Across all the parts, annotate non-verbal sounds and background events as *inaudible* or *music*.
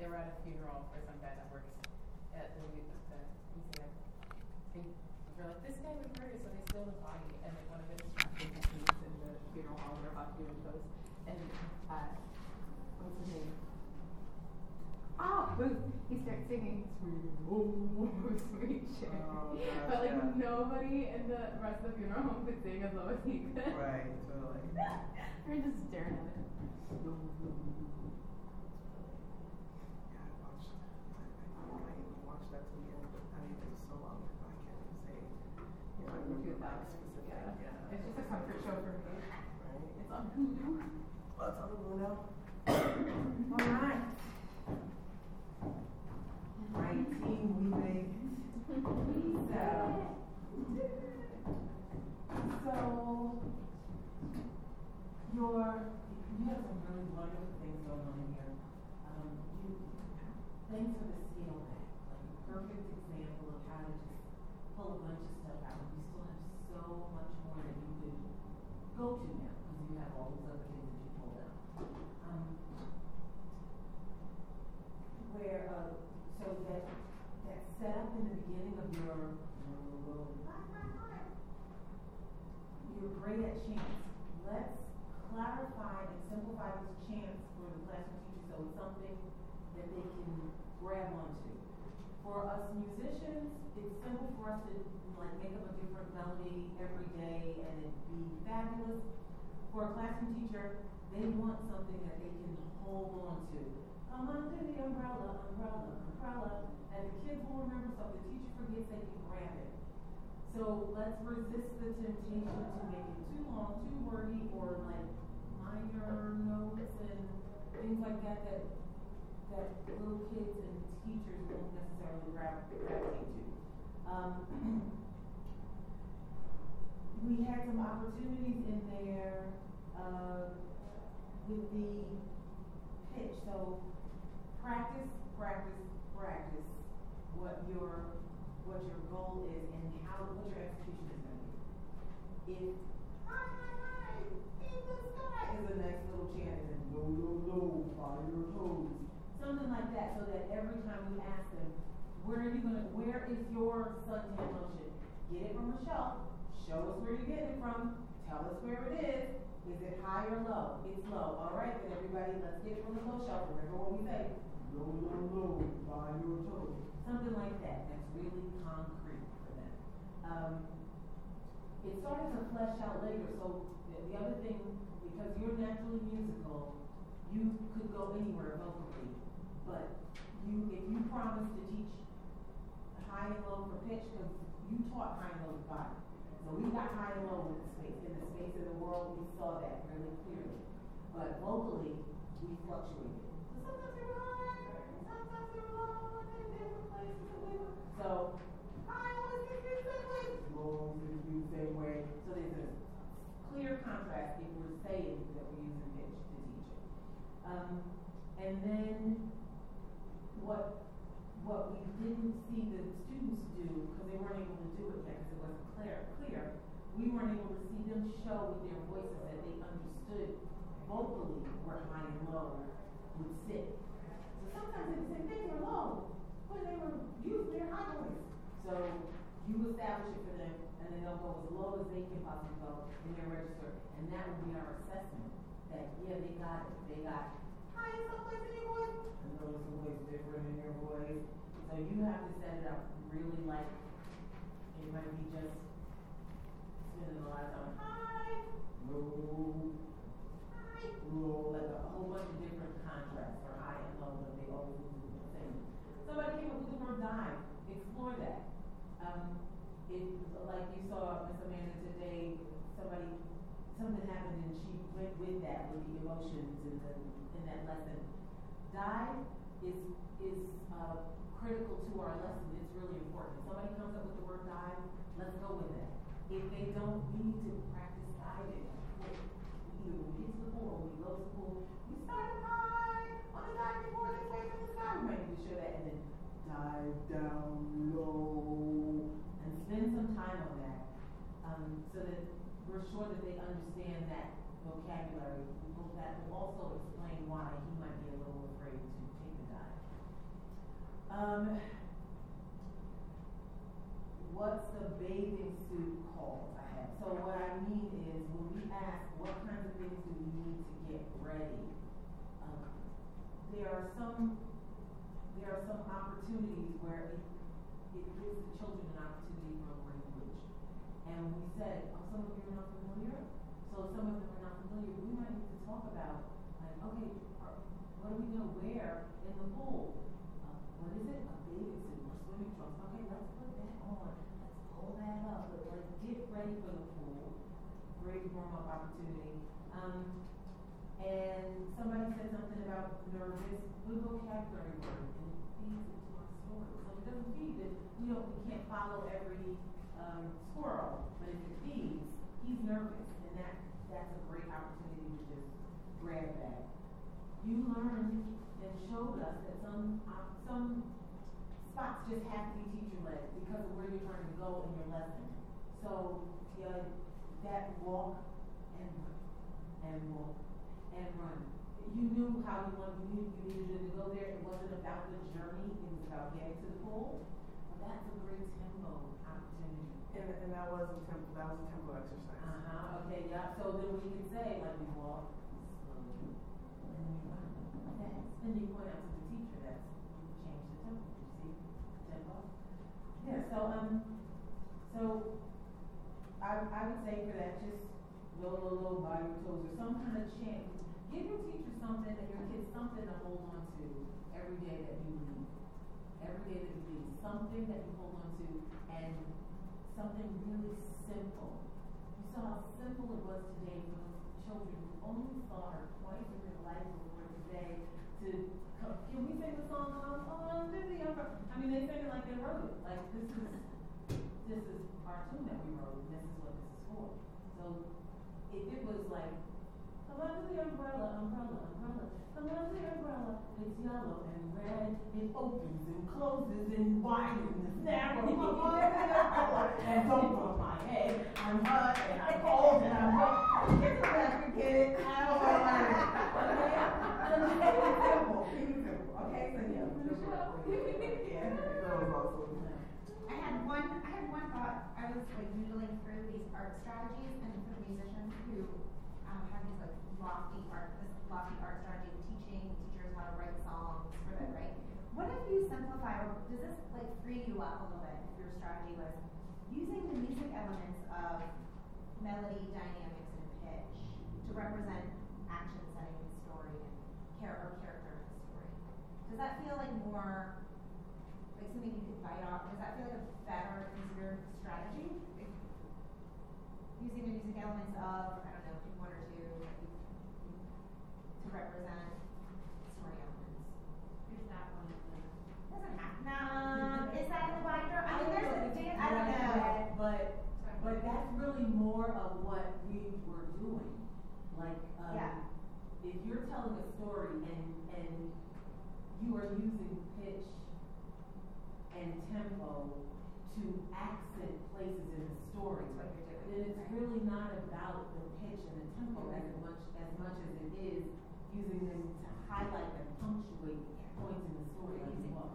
they were at a funeral for some guy that works at the, the museum. They're like, this guy was murdered, so they stole the body. And like one of his techniques in the funeral hall, they're about to do a toast. And uh, what's his name? Ah, Booth. He starts singing Sweet Home, Sweet Cherry. Oh, but like gotcha. nobody in the rest of the funeral home could sing as low as he could. Right, totally. *laughs* We're just staring at it. Yeah, I watched, I, I, I even watched that to but I mean, it was so long ago, I can't even say. You know, I remember 2000s, specific, yeah. yeah. It's just a comfort show for me. Right? It's on Hulu. Well, it's on blue now. *coughs* All right. Right, team, we made it. So, so, your, you have some really wonderful things going on here. Um, you, thanks for the scale back, like a perfect example of how to just a bunch of stuff out. You still have so much more that you could go to now because you have all those other things that you pulled out. Um, where, uh, so that, that setup in the beginning of your, you're great at chants. Let's clarify and simplify this chance for the classroom teachers so it's something that they can grab onto. For us musicians, it's simple for us to like make up a different melody every day and it be fabulous. For a classroom teacher, they want something that they can hold on to. Come under the umbrella, umbrella, umbrella. And the kids will remember, so if the teacher forgets, they can grab it. So let's resist the temptation to make it too long, too wordy, or like minor notes and things like that that, that little kids and teachers won't necessarily to. Um, *clears throat* we had some opportunities in there uh, with the pitch. So practice, practice, practice what your what your goal is and how what your execution is going to be. If high in the sky is a nice little chant, and then low, low, low, follow your toes, something like that, so that every time we ask them, where are you going to, where is your suntan lotion? Get it from a shelf. Show us where you're getting it from. Tell us where it is. Is it high or low? It's low. All right, then everybody, let's get it from the low shelf. Remember what we say? Low, low, low, by your toes. Something like that. That's really concrete for them. Um, it started to flesh out later. So the, the other thing, because you're naturally musical, you could go anywhere vocally. But you, if you promise to teach high and low for pitch, because you taught high and low to body. So we got high and low in the space. In the space of the world, we saw that really clearly. But vocally, we fluctuated. So sometimes we were high, sometimes we were low, and in different places. And we were, so high always the same way, low gets the same way. So there's a clear contrast if we're saying that we're using pitch to teach it. Um, and then what what we didn't see the students do, because they weren't able to do it yet because it wasn't clear, clear, we weren't able to see them show with their voices that they understood vocally where high and low would sit. So sometimes they would say they were low, but they were using their high voice. So you establish it for them, and then they'll go as low as they can possibly go in their register. And that will be our assessment that, yeah, they got it. They got high in some place in some place different in your voice. So you have to set it up really like it might be just spending a lot of time, high, low, high, low, like a whole bunch of different contrasts for high and low, but they always do the same. Somebody came up with the word dive. Explore that. Um, it, like you saw Miss Amanda today, somebody, something happened and she went with that, with the emotions in, the, in that lesson. Dive is, is uh, critical to our lesson. It's really important. If somebody comes up with the word dive, let's go with that. If they don't, we need to practice diving. Either when we get to pool or when we go to pool, we start high on the diving board this way from the sky. We might need to show that and then dive down low and spend some time on that um, so that we're sure that they understand that vocabulary. That will also explain why he might be a little afraid to take the dive. Um, what's the bathing suit called? I have, so what I mean is, when we ask, what kinds of things do we need to get ready? Um, there are some, there are some opportunities where it, it gives the children an opportunity for language. And we said, oh, some of you are not familiar, so some of them are not familiar, we might need to talk about, like, okay, are, what do we know where the pool? Uh, what is it? A bathing suit or swimming trunks. Okay, let's put that on. Let's pull that up. Let, let's get ready for the pool. Great warm up opportunity. Um, and somebody said something about nervous, good vocabulary word, and it feeds into our story. So it doesn't feed it. We don't, we can't follow every um, squirrel, but if it feeds, he's nervous, and that, that's a great opportunity to just grab that. You learned and showed us that some, uh, some spots just have to be teacher led because of where you're trying to go in your lesson. So, yeah, that walk and run, and walk and run. You knew how you wanted, you knew you needed to go there. It wasn't about the journey, it was about getting to the pool. But that's a great tempo opportunity. And, and that was a tempo, that was a tempo exercise. Uh huh, okay, yeah. So then we can say, like, we walk slowly, and then we run fast. Then you point out to the teacher that's, you changed the tempo, you see, tempo. Yeah, so, um, so, I, I would say for that, just low, low, low, by your toes, or some kind of chant. Give your teacher something and your kids something to hold on to every day that you leave. Every day that you leave, something that you hold on to, and something really simple. You saw how simple it was today for those children who only saw her twice in their life before today to. Can we sing the song on on the umbrella? I mean, they sang it like they wrote it. Like this is this is tune that we wrote, and this is what this is for. So if it was like, come under the umbrella, umbrella, umbrella, come under the umbrella, it's yellow and red, it opens and closes and widens and narrows. Come under the umbrella and don't put my head, I'm hot and I'm cold and I'm hot. Get the record, kid. I don't want to it. Okay? Keep it simple, keep it simple. Okay, so yeah. *laughs* Yeah, that was awesome. One, I had one thought, I was like noodling through these art strategies and for musicians who, um, have these like lofty art, this lofty art strategy of teaching teachers how to write songs for them, right? What if you simplify, or does this like free you up a little bit if your strategy was using the music elements of melody, dynamics, and pitch to represent action setting in the story and char- or character in the story? Does that feel like more like something you could bite off, does that feel like a better easier strategy? Using the music elements of, I don't know, one or two you, to represent story elements. Is that one of the? Doesn't have, no, is that in the binder? I mean, there's a dance, I don't know. But, but that's really more of what we were doing. Like, um, Yeah. if you're telling a story and, and you are using pitch and tempo to accent places in the story, That's what you're doing, then it's right. really not about the pitch and the tempo as much, as much as it is using them to highlight and punctuate points in the story like you are.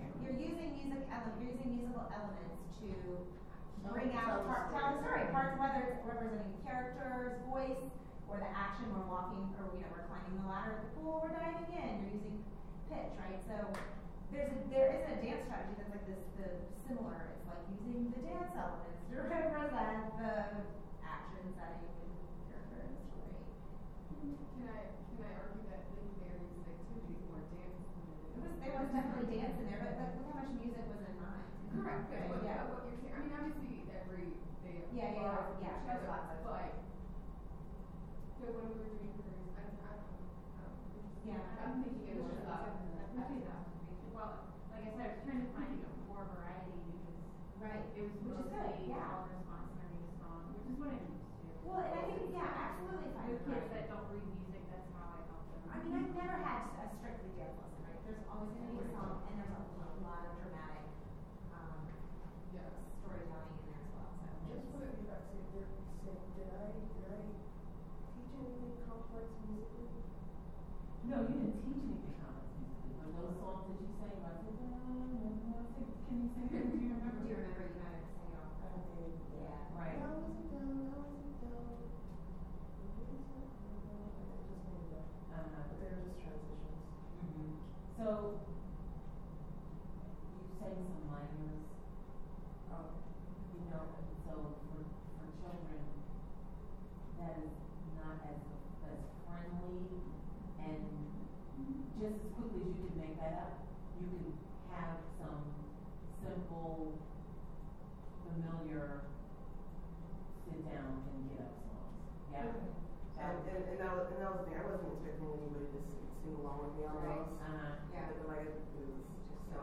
Yeah, You're using music ele- you're using musical elements to bring out, part, tell the story, parts, whether it's representing character's voice, or the action, we're walking, or, you know, we're climbing the ladder at the pool, we're diving in, you're using pitch, right? So, there's a, there isn't a dance strategy that's like this, the similar, it's like using the dance elements to represent the action setting and character in the story. Can I, can I argue that Link Mary's activity more dance it is? was, there was definitely dance in there, but like, look how much music was in mine. Correct, Right, what, yeah. what you're saying, I mean, obviously, every day Yeah, yeah, yeah, yeah, there's lots of- But, so when we were doing careers, I, I don't know, um, Yeah. I'm thinking it was just, uh, I appreciate that like I was trying to find you know, more variety because Right. it was Which is good, yeah. all response learning song, which is what I'm used to. Well, and I think, yeah, absolutely fine. With kids that don't read music, that's how I help them. I mean, I've never had a strictly dance lesson, right? There's always gonna be a song, and there's a lo- lot of dramatic, um, yes. storytelling in there as well, so. Just put it back to your, say, did I, did I teach anything complex musically? No, you didn't teach anything complex musically, but those you sang about? Like, can you sing it? Do you remember? Do you remember you might have. Yeah. Right. But they just transitions. So, you sang some minors. Along with me on Right. those. Uh-huh. Yeah. But like, it was just so,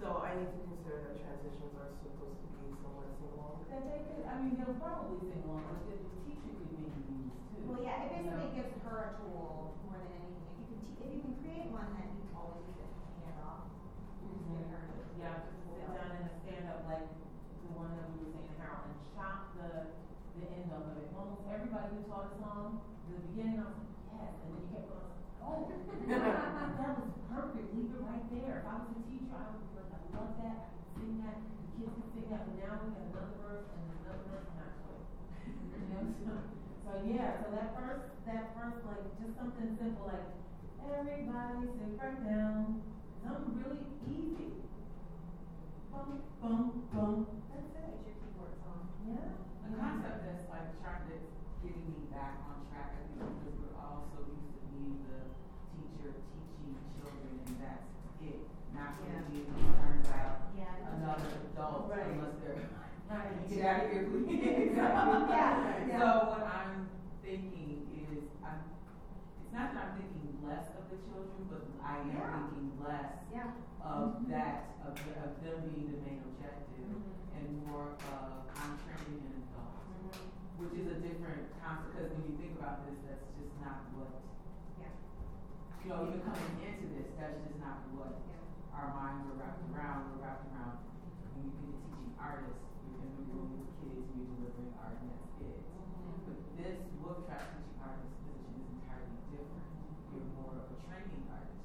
so I need to consider that transitions are supposed to be somewhat sing along. That they could, I mean, they'll probably sing along, but the the teacher could maybe use too. Well, yeah, it you know? basically gives her a tool more than anything. If you can, te- if you can create one that you always use it hand off, you're just giving her a tool. Yeah, just sit down in a stand-up like the one that we were saying, Harold, and chop the, the end of it. Almost everybody who taught a song, the beginning, I was like, yes, and then you kept going, oh, that was perfect, leave it right there. If I was a teacher, I would be like, I love that, I could sing that, the kids could sing that, but now we got another verse and another verse, and I quit. *laughs* You know, so, so yeah, so that first, that first, like, just something simple like, everybody sit right down, something really easy. Bum, bum, bum, that's it. Get your keyboard song. Yeah. The concept that's like trying to getting me back on track, I think, because we're also used to being the teacher teaching children, and that's it. Not Yeah. really being concerned about Yeah. another adult Right. unless they're, Right. get out of here, please. Exactly. Yeah, yeah. So what I'm thinking is, I'm, it's not that I'm thinking less of the children, but I am Yeah. thinking less Yeah. Of that, of, the- of them being the main objective, Mhm. and more of I'm training an adult which is a different concept, because when you think about this, that's just not what, Yeah. you know, even coming into this, that's just not what Yeah. our minds are wrapped around. We're wrapped around when you get to teaching artists, you're in the room with kids, and you're delivering art, and that's it. But this wolf trap teaching artist position is entirely different. You're more of a training artist.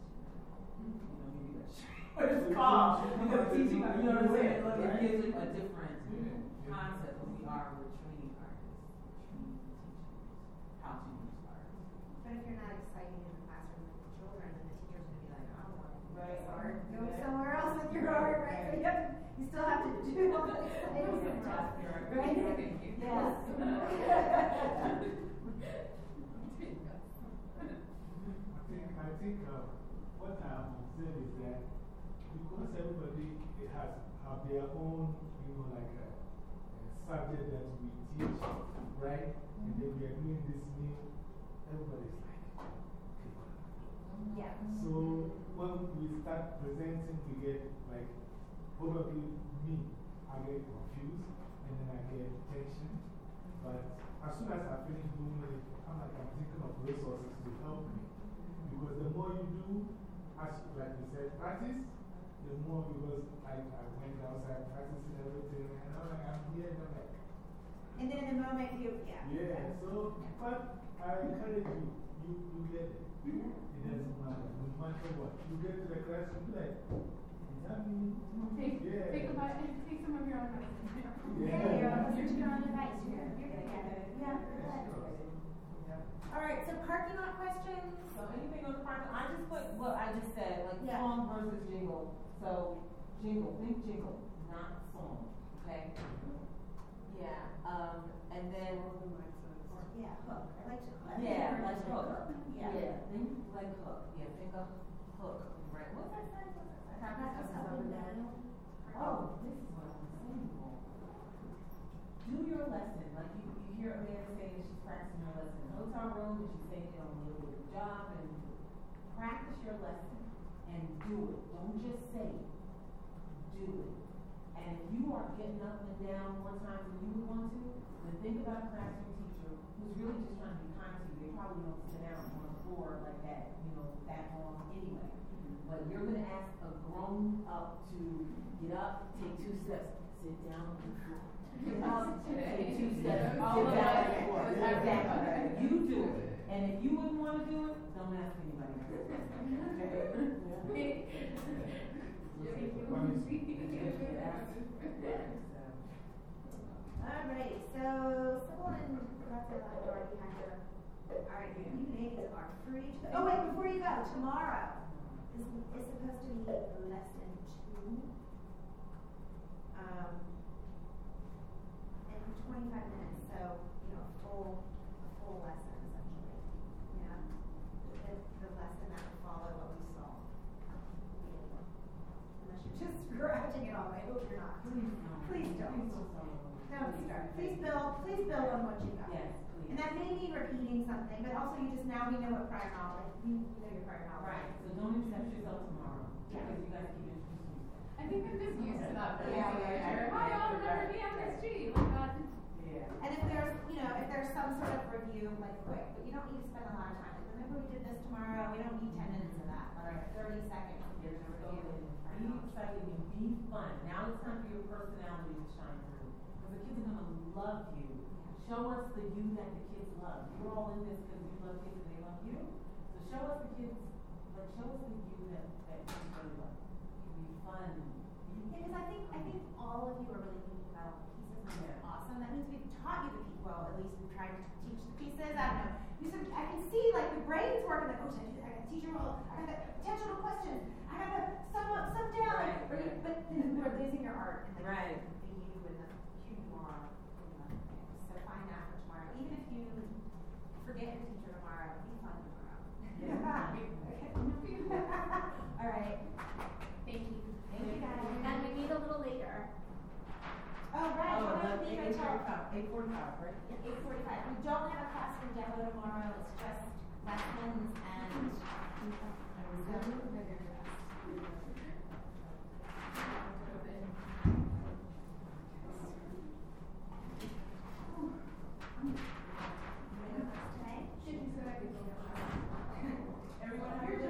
You know, maybe that's what it's called. Because teaching, you know what I'm saying? Like, it gives it a different concept, but we are, we're training artists. We're training teachers how to. But if you're not exciting in the classroom with the children, then the teacher's gonna be like, I don't want to do Right. this art. Go Yeah. somewhere else with your art, right? So you you still have to do all the exciting stuff. Right? Yes. *laughs* I think, I think uh, what I'm saying is that because everybody has have their own, you know, like a, a subject that we teach, right? And then we are doing this new, everybody's like, okay, what am I doing? Yeah. So when we start presenting to get like, probably me, I get confused and then I get tension. But as soon as I finish doing it, I'm like, I'm thinking of resources to help me. Because the more you do, as like you said, practice, the more because I, I went outside practicing everything and I'm like, I'm here and I'm like, And then the moment, you, yeah. yeah, so, but I encourage you, you, you get it. It doesn't matter, no matter what. You get to the classroom, be like, does that mean? Take, Yeah. take a bite, take some of your own medicine. *laughs* Yeah, you're on, listen to your own advice. You're, you're gonna get it. Yeah, good. All right, so parking lot questions? So anything on the parking, I just put what I just said, like Yeah. song versus jingle. So jingle, think jingle, not song, okay? Yeah, um, and then, Yeah, hook. I like to hook. yeah, like hook. Yeah. think like hook, yeah, think of hook, right? What's that say? What's that say? Practice up and down. Oh, this is what I was saying. Do your lesson, like you, you hear Amanda saying that she's practicing her lesson in the hotel room, and she's saying it on the way to the job, and practice your lesson and do it. Don't just say it, do it. And if you are getting up and down more times than you would want to, then think about a classroom teacher who's really just trying to be kind to you. They probably don't sit down on the floor like that, you know, that long anyway. But you're going to ask a grown up to get up, take two steps, sit down on the floor. Get up, take two steps, sit All down on the floor. Exactly. You do it. And if you wouldn't want to do it, don't ask anybody else. Okay? *laughs* *laughs* All right, so someone, that's a lot, Dorothy had to, all right, you ladies are free. to- Oh, wait, before you go, tomorrow this is supposed to be lesson two. Um, and twenty-five minutes, so, you know, a full, a full lesson essentially, yeah. The, the lesson that would follow what we saw. Unless you're just *laughs* scratching it all, I hope you're not. Please don't. Please don't. Don't start, please build, please build on what you got. Yes, please. And that may be repeating something, but also you just, now we know what prior knowledge, you, you know your prior knowledge. Right, so don't accept yourself tomorrow, Yeah. because you guys keep introducing yourself. I think I'm just used to that. Yeah, yeah, yeah. Hi, y'all remember me, I'm Miss G, like that. Yeah. And if there's, you know, if there's some sort of review, like quick, but you don't need to spend a lot of time. Like, remember we did this tomorrow, we don't need ten minutes of that, like thirty seconds. Yes, You're so gonna review. be excited and be fun. Now it's time for your personality to shine through. The kids are gonna love you. Show us the you that the kids love. You're all in this because you love kids and they love you. So show us the kids, like show us the you that, that kids really love. You be fun. Yeah, because I think, I think all of you are really thinking about pieces and Yeah. awesome. That means we've taught you the pieces, well, at least we've tried to teach the pieces. I don't know. You sort of, I can see like the brain's working, like, oh, should I do that? I got teacher role, I got the attentional questions, I got the sum up, sum down. Right, but- right. But we're losing your art and the, Right. the you and the who you are. in the thing. So find that for tomorrow. Even if you forget your teacher tomorrow, be fun tomorrow. *laughs* All right. Thank you. Thank you guys. And we meet a little later. Oh, right. Oh, we're gonna that's leave eight until forty-five, eight forty-five, right? eight forty-five. We don't have a classroom demo tomorrow. It's just lessons and. *laughs* You're just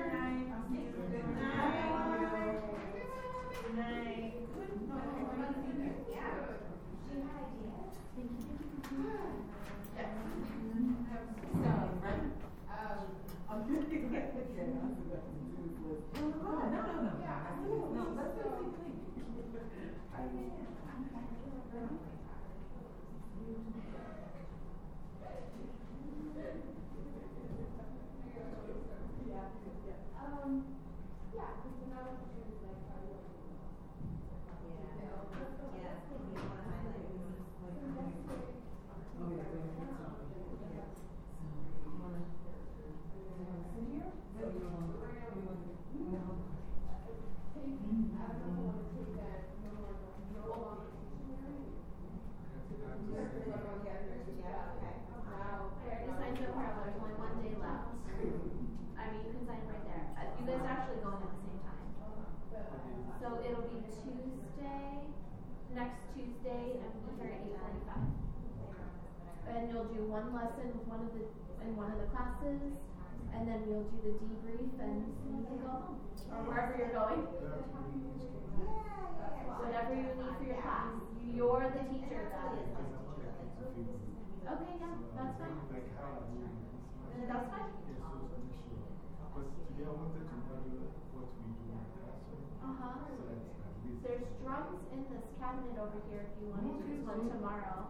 and then we'll do the debrief and go home. Or wherever you're going, whatever you need for your class. You're the teacher. Okay, yeah, that's fine. That's fine. Yes, so to make sure. Because today I wanted to model what we do in the. Uh-huh. There's drums in this cabinet over here if you want to Okay, use one tomorrow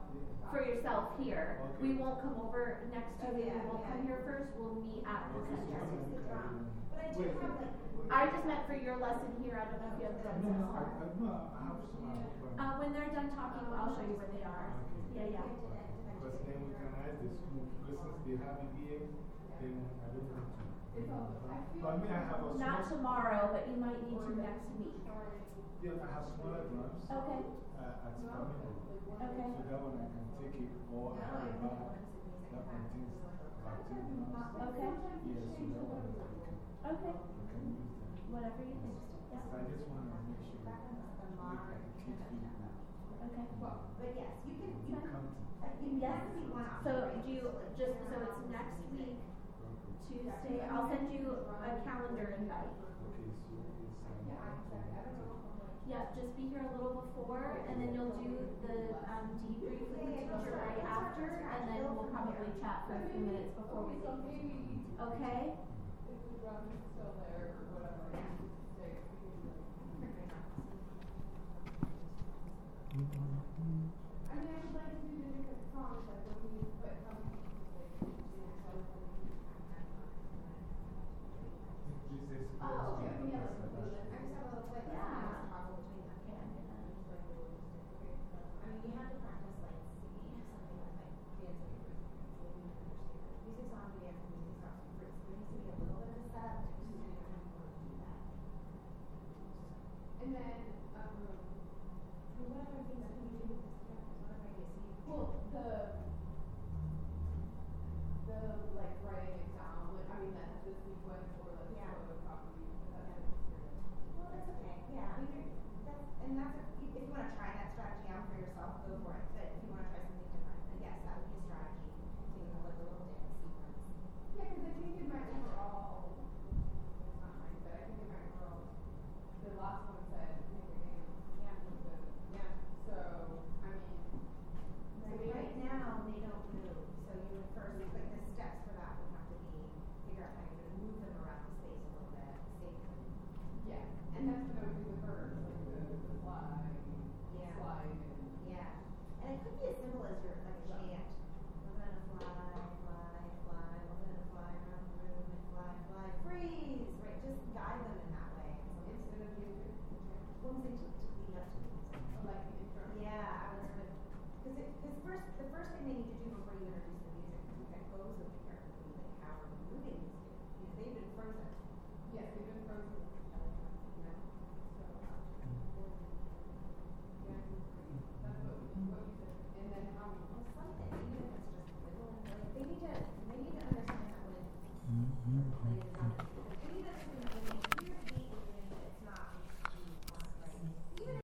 for yourself here. Okay. We won't come over next to Oh, you, we won't yeah. come here first, we'll meet at the Okay, so center. then we the drum. But I do Wait, have like. I just meant for your lesson here, I don't know if you have drums No, in I. I, no, I have some. I Uh, when they're done talking, I'll show you where they are. Okay. Yeah, yeah. Because then we can ask the school, because they have it here, then I don't want to. But I mean, I have a. Not tomorrow, but you might need to next week. Yeah, I have smaller drums. Okay, Uh, at Flamingo. okay. So that one I can take it, or I have a bag that contains about 10 drums. Okay, Yes, so that one we can, okay, we can use that. whatever you think, yeah, So I just want to make sure that we can keep it. okay. But yes, you can, you You can, come to. you definitely want to. So do you, just, so it's next week, Tuesday, I'll send you a calendar invite. Okay, so it's. Um, Yeah, just be here a little before, and then you'll do the, um, debrief with the teacher right after, and then we'll probably chat for a few minutes before we leave. Okay? yeah. well, that's okay. Yeah, that's, and that's if you want to try that strategy out for yourself, go for it.